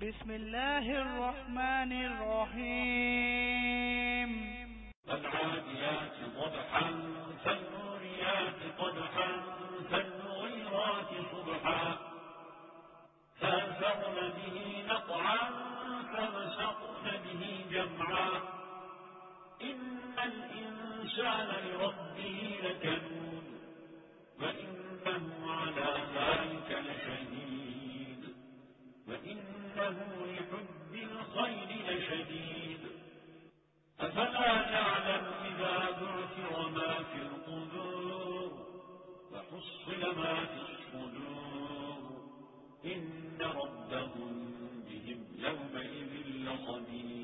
بسم الله الرحمن الرحيم. العاديات ضبحا فالموريات قدحا فالمغيرات صبحا فأنفعن به نقعا فمسقن به جمعا. إن الإنسان لربه لكنون إنه لحب الخير لشديد. أفلا تعلم إذا بعثر ما في القبور وحصل ما في الصدور. إن ربهم بهم يومئذ لخبير